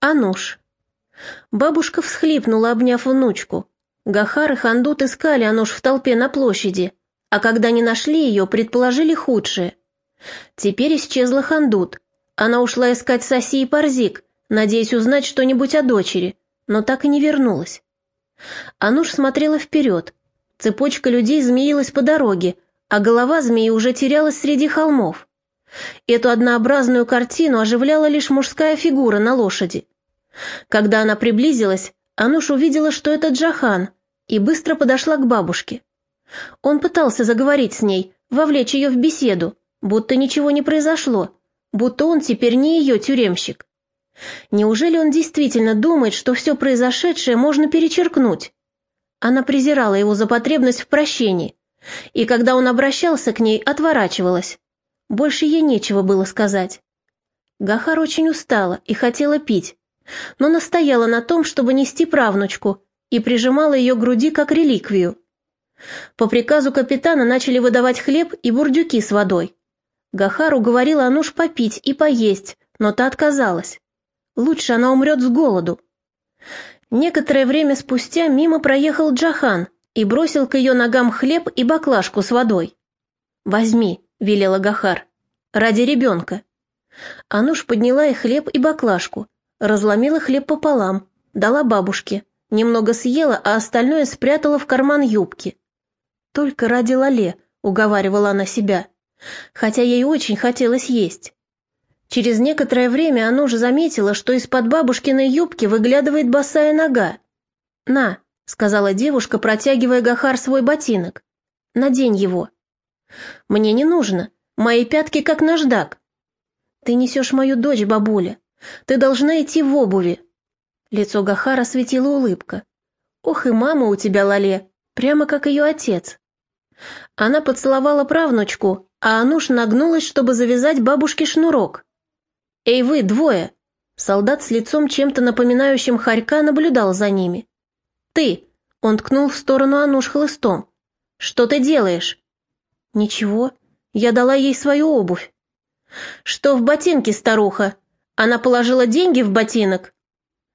Ануш. Бабушка всхлипнула, обняв внучку. Гахар и Хандут искали Ануш в толпе на площади, а когда не нашли ее, предположили худшее. Теперь исчезла Хандут. Она ушла искать Соси и Парзик, надеясь узнать что-нибудь о дочери, но так и не вернулась. Ануш смотрела вперед. Цепочка людей змеилась по дороге, а голова змеи уже терялась среди холмов. Эту однообразную картину оживляла лишь мужская фигура на лошади. Когда она приблизилась, Ануш увидела, что это Джахан, и быстро подошла к бабушке. Он пытался заговорить с ней, вовлечь ее в беседу, будто ничего не произошло, будто он теперь не ее тюремщик. Неужели он действительно думает, что все произошедшее можно перечеркнуть? Она презирала его за потребность в прощении, и когда он обращался к ней, отворачивалась. Больше ей нечего было сказать. Гахар очень устала и хотела пить, но настояла на том, чтобы нести правнучку, и прижимала ее к груди как реликвию. По приказу капитана начали выдавать хлеб и бурдюки с водой. Гахар уговорила Ануш попить и поесть, но та отказалась. Лучше она умрет с голоду. Некоторое время спустя мимо проехал Джахан и бросил к ее ногам хлеб и баклажку с водой. «Возьми», — велела Гахар, — «ради ребенка». Ануш подняла и хлеб, и баклажку, разломила хлеб пополам, дала бабушке, немного съела, а остальное спрятала в карман юбки. «Только ради Лале», — уговаривала она себя, хотя ей очень хотелось есть. Через некоторое время Ануш заметила, что из-под бабушкиной юбки выглядывает босая нога. «На», — сказала девушка, протягивая Гахар свой ботинок, — «надень его». «Мне не нужно. Мои пятки как наждак». «Ты несешь мою дочь, бабуля. Ты должна идти в обуви». Лицо Гахара светила улыбка. «Ох и мама у тебя, Лале, прямо как ее отец». Она поцеловала правнучку, а Ануш нагнулась, чтобы завязать бабушке шнурок. «Эй вы, двое!» Солдат с лицом чем-то напоминающим хорька наблюдал за ними. «Ты!» — он ткнул в сторону Ануш хлыстом. «Что ты делаешь?» «Ничего. Я дала ей свою обувь». «Что в ботинке, старуха? Она положила деньги в ботинок?»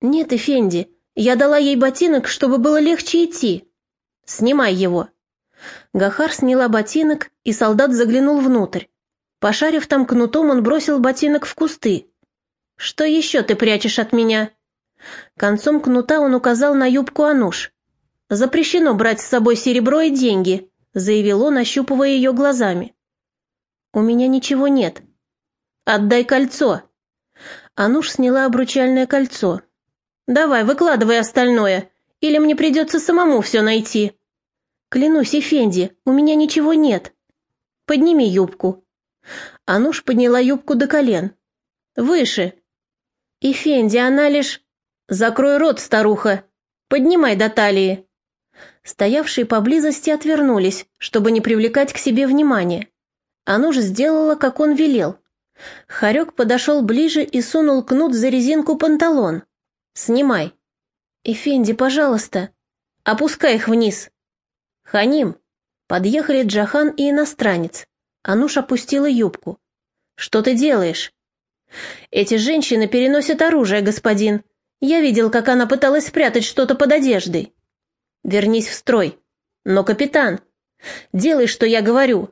«Нет, Эфенди, я дала ей ботинок, чтобы было легче идти». «Снимай его». Гахар сняла ботинок, и солдат заглянул внутрь. Пошарив там кнутом, он бросил ботинок в кусты. «Что еще ты прячешь от меня?» Концом кнута он указал на юбку Ануш. «Запрещено брать с собой серебро и деньги заявил он, ощупывая ее глазами. «У меня ничего нет». «Отдай кольцо». Ануш сняла обручальное кольцо. «Давай, выкладывай остальное, или мне придется самому все найти». «Клянусь, Эфенди, у меня ничего нет». «Подними юбку». Ануш подняла юбку до колен. «Выше». «Эфенди, она лишь...» «Закрой рот, старуха. Поднимай до талии». Стоявшие поблизости отвернулись, чтобы не привлекать к себе внимания. Ануш сделала, как он велел. Харек подошел ближе и сунул кнут за резинку панталон. «Снимай». «Эфенди, пожалуйста». «Опускай их вниз». «Ханим». Подъехали Джахан и иностранец. Ануш опустила юбку. «Что ты делаешь?» «Эти женщины переносят оружие, господин. Я видел, как она пыталась спрятать что-то под одеждой». Вернись в строй. Но, капитан, делай, что я говорю.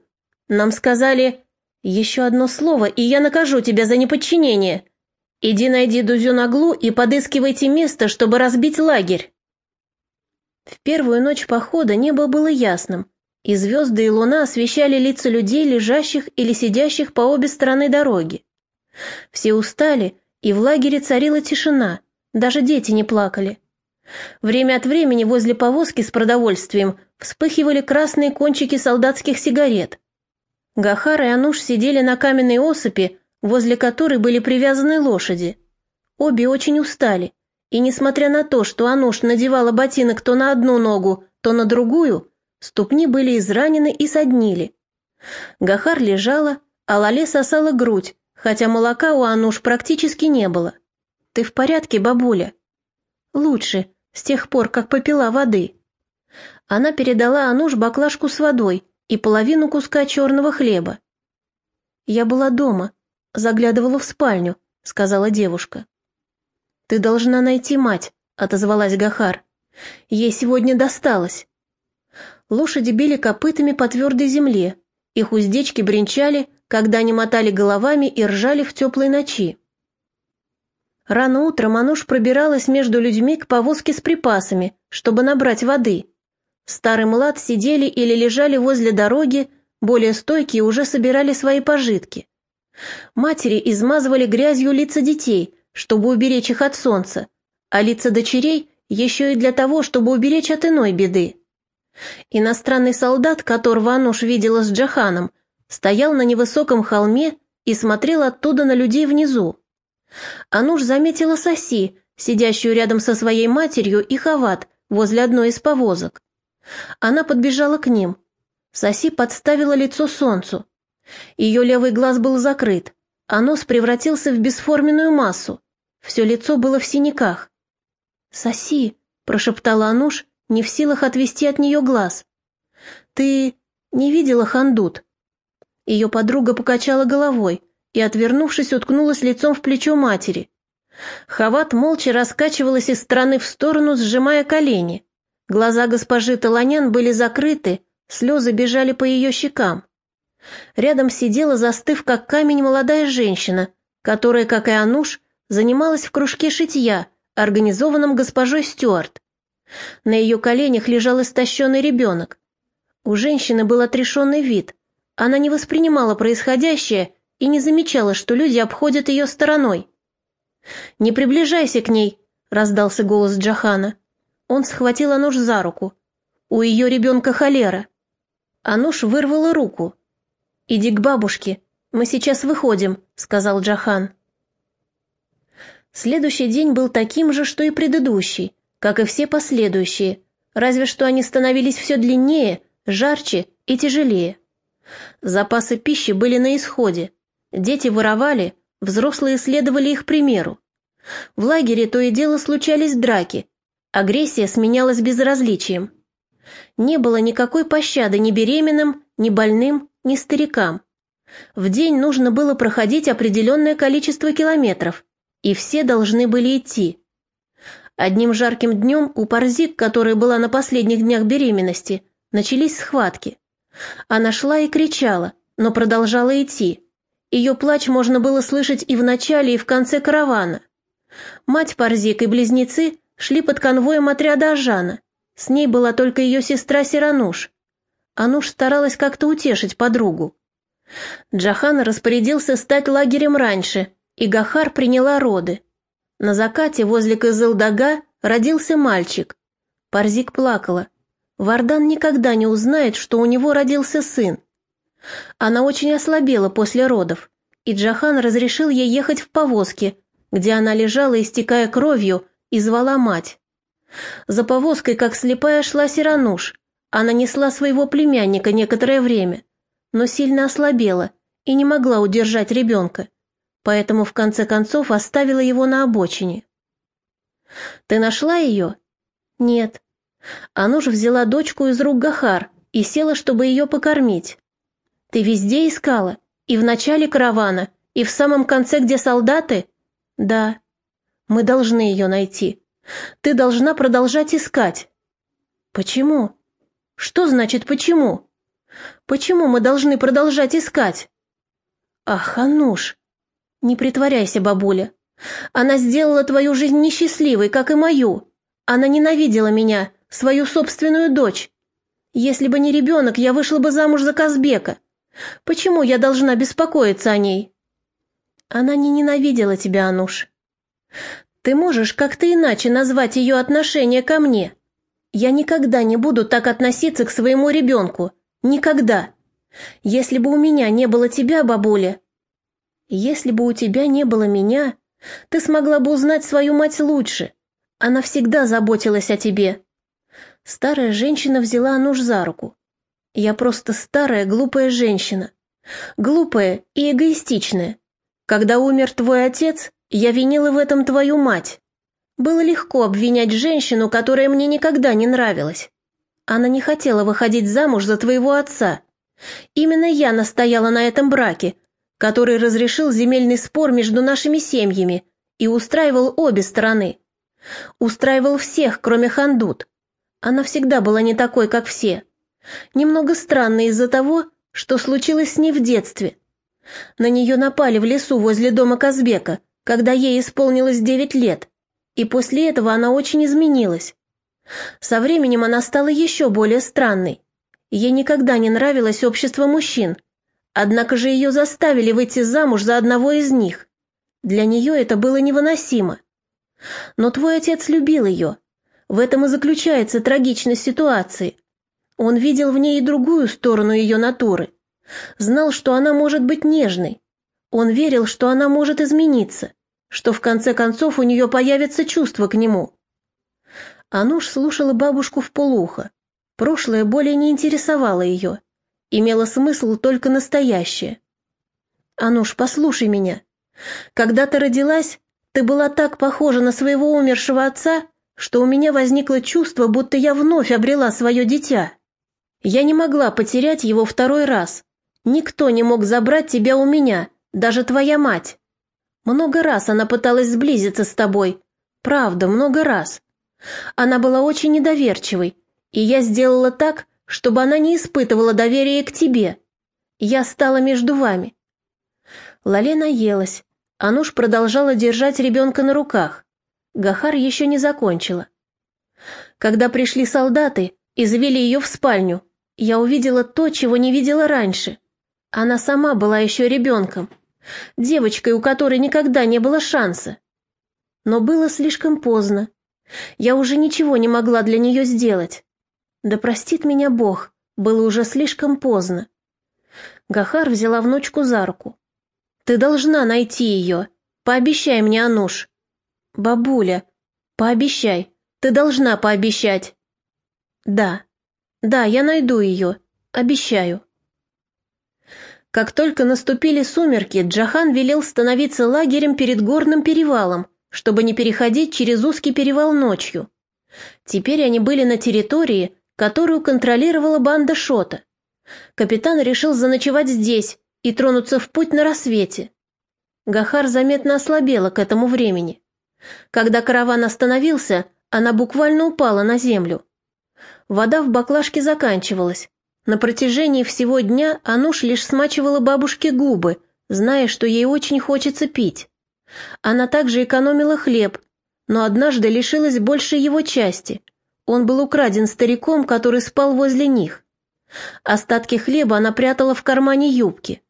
Нам сказали еще одно слово, и я накажу тебя за неподчинение. Иди найди Дузю Наглу и подыскивайте место, чтобы разбить лагерь. В первую ночь похода небо было ясным, и звезды и луна освещали лица людей, лежащих или сидящих по обе стороны дороги. Все устали, и в лагере царила тишина, даже дети не плакали. Время от времени возле повозки с продовольствием вспыхивали красные кончики солдатских сигарет. Гахар и Ануш сидели на каменной осыпи, возле которой были привязаны лошади. Обе очень устали, и несмотря на то, что Ануш надевала ботинок то на одну ногу, то на другую, ступни были изранены и соднили. Гахар лежала, а Лале сосала грудь, хотя молока у Ануш практически не было. «Ты в порядке, бабуля?» «Лучше», с тех пор, как попила воды. Она передала Ануш баклажку с водой и половину куска черного хлеба. «Я была дома, заглядывала в спальню», — сказала девушка. «Ты должна найти мать», — отозвалась Гахар. «Ей сегодня досталось». Лошади били копытами по твердой земле, их уздечки бренчали, когда они мотали головами и ржали в теплой ночи. Рано утром Ануш пробиралась между людьми к повозке с припасами, чтобы набрать воды. Старый млад сидели или лежали возле дороги, более стойкие уже собирали свои пожитки. Матери измазывали грязью лица детей, чтобы уберечь их от солнца, а лица дочерей еще и для того, чтобы уберечь от иной беды. Иностранный солдат, которого Ануш видела с Джаханом, стоял на невысоком холме и смотрел оттуда на людей внизу. Ануш заметила Соси, сидящую рядом со своей матерью, и Хават возле одной из повозок. Она подбежала к ним. Соси подставила лицо солнцу. Ее левый глаз был закрыт, а нос превратился в бесформенную массу. Все лицо было в синяках. «Соси», — прошептала Ануш, не в силах отвести от нее глаз. «Ты не видела Хандут?» Ее подруга покачала головой и, отвернувшись, уткнулась лицом в плечо матери. Хават молча раскачивалась из стороны в сторону, сжимая колени. Глаза госпожи Таланян были закрыты, слезы бежали по ее щекам. Рядом сидела, застыв как камень, молодая женщина, которая, как и Ануш, занималась в кружке шитья, организованном госпожой Стюарт. На ее коленях лежал истощенный ребенок. У женщины был отрешенный вид. Она не воспринимала происходящее и не замечала, что люди обходят ее стороной. «Не приближайся к ней», — раздался голос Джахана. Он схватил Ануш за руку. «У ее ребенка холера». Ануш вырвала руку. «Иди к бабушке, мы сейчас выходим», — сказал Джахан. Следующий день был таким же, что и предыдущий, как и все последующие, разве что они становились все длиннее, жарче и тяжелее. Запасы пищи были на исходе. Дети воровали, взрослые следовали их примеру. В лагере то и дело случались драки. Агрессия сменялась безразличием. Не было никакой пощады ни беременным, ни больным, ни старикам. В день нужно было проходить определенное количество километров, и все должны были идти. Одним жарким днем у Парзик, которая была на последних днях беременности, начались схватки. Она шла и кричала, но продолжала идти. Ее плач можно было слышать и в начале, и в конце каравана. Мать Парзик и близнецы шли под конвоем отряда Ажана. С ней была только ее сестра Сирануш. Ануш старалась как-то утешить подругу. Джахан распорядился стать лагерем раньше, и Гахар приняла роды. На закате возле Кызылдага родился мальчик. Парзик плакала. Вардан никогда не узнает, что у него родился сын. Она очень ослабела после родов, и Джахан разрешил ей ехать в повозке, где она лежала, истекая кровью, и звала мать. За повозкой, как слепая, шла Сирануш. Она несла своего племянника некоторое время, но сильно ослабела и не могла удержать ребенка поэтому в конце концов оставила его на обочине. «Ты нашла ее?» «Нет». Ануш взяла дочку из рук Гахар и села, чтобы ее покормить. «Ты везде искала? И в начале каравана, и в самом конце, где солдаты?» «Да». «Мы должны ее найти. Ты должна продолжать искать». «Почему?» «Что значит «почему»?» «Почему мы должны продолжать искать?» «Ах, Ануш, «Не притворяйся, бабуля. Она сделала твою жизнь несчастливой, как и мою. Она ненавидела меня, свою собственную дочь. Если бы не ребенок, я вышла бы замуж за Казбека. Почему я должна беспокоиться о ней?» «Она не ненавидела тебя, Ануш. Ты можешь как-то иначе назвать ее отношение ко мне. Я никогда не буду так относиться к своему ребенку. Никогда. Если бы у меня не было тебя, бабуля, если бы у тебя не было меня, ты смогла бы узнать свою мать лучше. Она всегда заботилась о тебе. Старая женщина взяла Ануш за руку. Я просто старая, глупая женщина. Глупая и эгоистичная. Когда умер твой отец, я винила в этом твою мать. Было легко обвинять женщину, которая мне никогда не нравилась. Она не хотела выходить замуж за твоего отца. Именно я настояла на этом браке, который разрешил земельный спор между нашими семьями и устраивал обе стороны. Устраивал всех, кроме Хандут. Она всегда была не такой, как все. Немного странной из-за того, что случилось с ней в детстве. На нее напали в лесу возле дома Казбека, когда ей исполнилось девять лет, и после этого она очень изменилась. Со временем она стала еще более странной. Ей никогда не нравилось общество мужчин, однако же ее заставили выйти замуж за одного из них. Для нее это было невыносимо. Но твой отец любил ее. В этом и заключается трагичность ситуации. Он видел в ней и другую сторону ее натуры. Знал, что она может быть нежной. Он верил, что она может измениться, что в конце концов у нее появится чувство к нему. Ануш слушала бабушку в полухо. Прошлое более не интересовало ее. Имело смысл только настоящее. «Ануш, послушай меня. Когда ты родилась, ты была так похожа на своего умершего отца, что у меня возникло чувство, будто я вновь обрела свое дитя. Я не могла потерять его второй раз. Никто не мог забрать тебя у меня, даже твоя мать. Много раз она пыталась сблизиться с тобой. Правда, много раз. Она была очень недоверчивой, и я сделала так, чтобы она не испытывала доверия к тебе. Я стала между вами». Лалена елась. Ануш продолжала держать ребенка на руках. Гахар еще не закончила. Когда пришли солдаты и завели ее в спальню, я увидела то, чего не видела раньше. Она сама была еще ребенком, девочкой, у которой никогда не было шанса. Но было слишком поздно. Я уже ничего не могла для нее сделать. Да простит меня Бог, было уже слишком поздно. Гахар взяла внучку за руку. «Ты должна найти ее. Пообещай мне, Ануш». «Бабуля, пообещай. Ты должна пообещать». «Да, да, я найду ее. Обещаю». Как только наступили сумерки, Джахан велел становиться лагерем перед горным перевалом, чтобы не переходить через узкий перевал ночью. Теперь они были на территории, которую контролировала банда Шота. Капитан решил заночевать здесь и тронуться в путь на рассвете. Гахар заметно ослабела к этому времени. Когда караван остановился, она буквально упала на землю. Вода в баклажке заканчивалась. На протяжении всего дня Ануш лишь смачивала бабушке губы, зная, что ей очень хочется пить. Она также экономила хлеб, но однажды лишилась большей его части. Он был украден стариком, который спал возле них. Остатки хлеба она прятала в кармане юбки.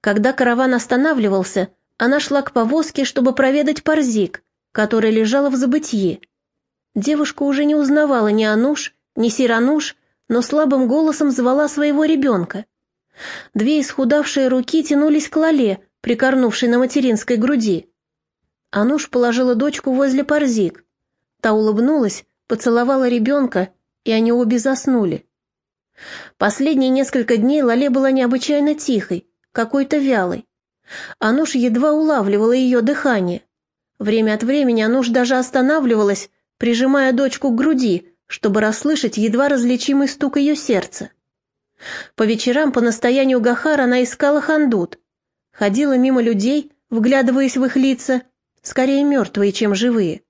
Когда караван останавливался, она шла к повозке, чтобы проведать Парзик, которая лежала в забытье. Девушка уже не узнавала ни Ануш, ни Сирануш, но слабым голосом звала своего ребенка. Две исхудавшие руки тянулись к Лале, прикорнувшей на материнской груди. Ануш положила дочку возле Парзик. Та улыбнулась, поцеловала ребенка, и они обе заснули. Последние несколько дней Лале была необычайно тихой, какой-то вялой. Ануш едва улавливала ее дыхание. Время от времени Ануш даже останавливалась, прижимая дочку к груди, чтобы расслышать едва различимый стук ее сердца. По вечерам по настоянию Гахара она искала хандут, ходила мимо людей, вглядываясь в их лица, скорее мертвые, чем живые.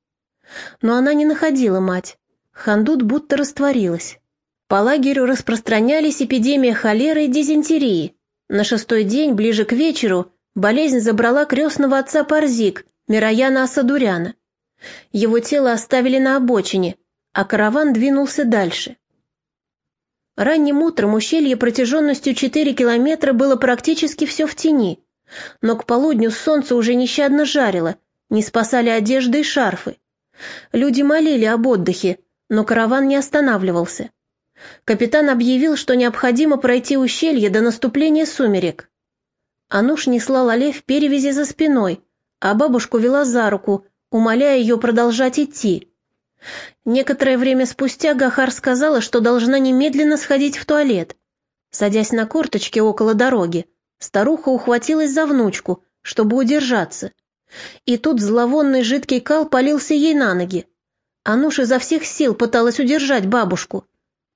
Но она не находила мать. Хандут будто растворилась. По лагерю распространялись эпидемия холеры и дизентерии. На шестой день, ближе к вечеру, болезнь забрала крестного отца Парзик, Мирояна Асадуряна. Его тело оставили на обочине, а караван двинулся дальше. Ранним утром ущелье протяженностью 4 километра было практически все в тени, но к полудню солнце уже нещадно жарило, не спасали одежды и шарфы. Люди молили об отдыхе, но караван не останавливался. Капитан объявил, что необходимо пройти ущелье до наступления сумерек. Ануш несла Лале в перевязи за спиной, а бабушку вела за руку, умоляя ее продолжать идти. Некоторое время спустя Гахар сказала, что должна немедленно сходить в туалет. Садясь на корточки около дороги, старуха ухватилась за внучку, чтобы удержаться. И тут зловонный жидкий кал полился ей на ноги. Ануш изо всех сил пыталась удержать бабушку.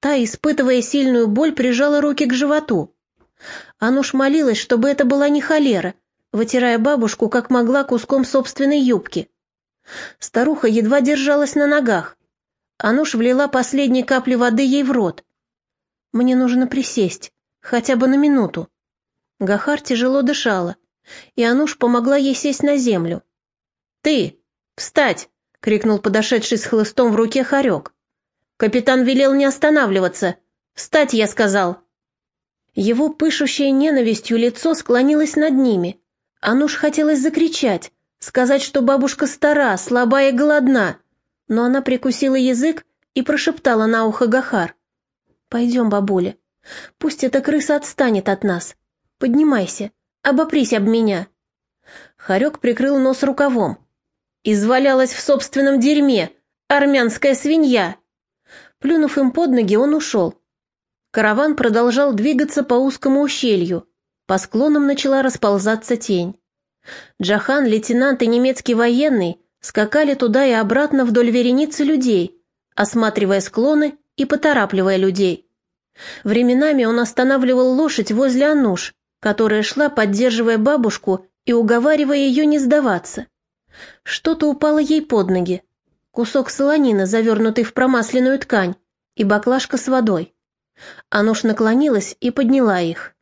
Та, испытывая сильную боль, прижала руки к животу. Ануш молилась, чтобы это была не холера. вытирая бабушку как могла куском собственной юбки. Старуха едва держалась на ногах. Ануш влила последние капли воды ей в рот. «Мне нужно присесть, хотя бы на минуту». Гахар тяжело дышала, и Ануш помогла ей сесть на землю. «Ты! Встать!» — крикнул подошедший с хлыстом в руке хорек. «Капитан велел не останавливаться. Встать, я сказал!» Его пышущее ненавистью лицо склонилось над ними. Ануш хотелось закричать, сказать, что бабушка стара, слаба и голодна, но она прикусила язык и прошептала на ухо Гахар. «Пойдем, бабуля. Пусть эта крыса отстанет от нас. Поднимайся, обопрись об меня». Харек прикрыл нос рукавом. «Извалялась в собственном дерьме, армянская свинья!» Плюнув им под ноги, он ушел. Караван продолжал двигаться по узкому ущелью. По склонам начала расползаться тень. Джахан, лейтенант и немецкий военный скакали туда и обратно вдоль вереницы людей, осматривая склоны и поторапливая людей. Временами он останавливал лошадь возле Ануш, которая шла, поддерживая бабушку и уговаривая ее не сдаваться. Что-то упало ей под ноги. Кусок солонины, завернутый в промасленную ткань, и баклажка с водой. Ануш наклонилась и подняла их.